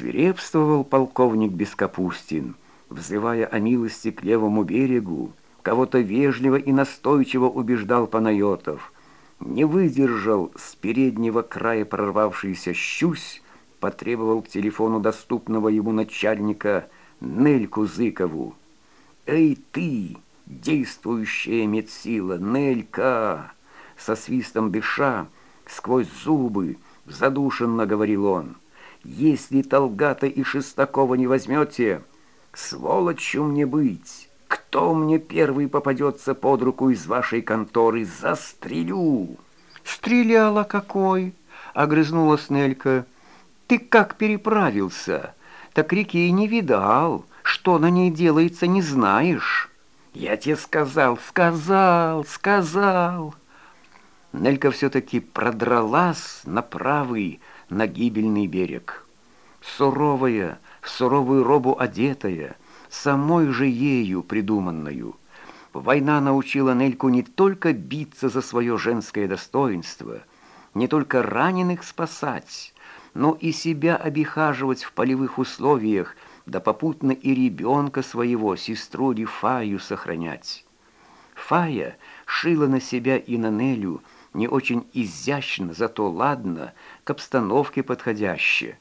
Свирепствовал полковник Бескапустин, взывая о милости к левому берегу, кого-то вежливо и настойчиво убеждал Панайотов. Не выдержал с переднего края прорвавшийся щусь, потребовал к телефону доступного ему начальника Нельку Зыкову. «Эй ты, действующая медсила, Нелька!» Со свистом дыша, сквозь зубы, задушенно говорил он. «Если Толгата и Шестакова не возьмете, сволочью мне быть!» Кто мне первый попадется под руку из вашей конторы, застрелю!» «Стреляла какой!» — огрызнулась Нелька. «Ты как переправился? Так реки и не видал. Что на ней делается, не знаешь?» «Я тебе сказал, сказал, сказал!» Нелька все-таки продралась на правый, на гибельный берег. Суровая, в суровую робу одетая — самой же ею придуманную. Война научила Нельку не только биться за свое женское достоинство, не только раненых спасать, но и себя обихаживать в полевых условиях, да попутно и ребенка своего, сестру Фаю сохранять. Фая шила на себя и на Нелю не очень изящно, зато ладно, к обстановке подходяще.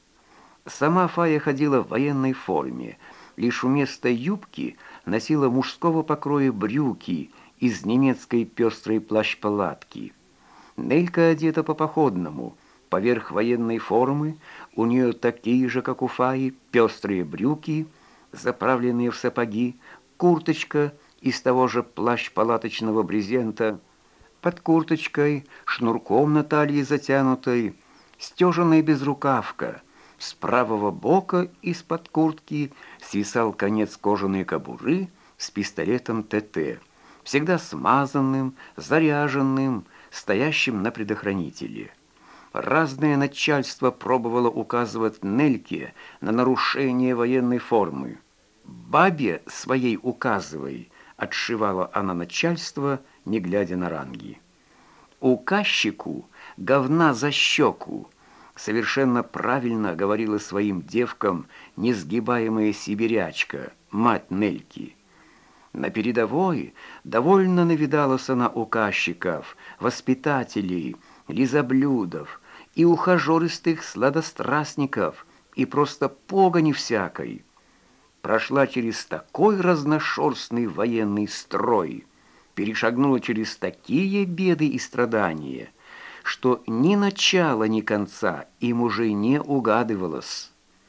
Сама Фая ходила в военной форме, лишь вместо юбки носила мужского покроя брюки из немецкой пестрой плащ-палатки. Нелька одета по-походному, поверх военной формы у нее такие же, как у Фаи, пестрые брюки, заправленные в сапоги, курточка из того же плащ-палаточного брезента, под курточкой, шнурком на талии затянутой, стежаная безрукавка — с правого бока из-под куртки свисал конец кожаной кобуры с пистолетом ТТ, всегда смазанным, заряженным, стоящим на предохранителе. Разное начальство пробовало указывать Нельке на нарушение военной формы. «Бабе своей указывай», — отшивала она начальство, не глядя на ранги. «Указчику говна за щеку», совершенно правильно говорила своим девкам несгибаемая сибирячка, мать Нельки. На передовой довольно навидалась она указчиков, воспитателей, лизоблюдов и ухажеристых сладострастников, и просто погони всякой. Прошла через такой разношерстный военный строй, перешагнула через такие беды и страдания — что ни начала, ни конца им уже не угадывалось.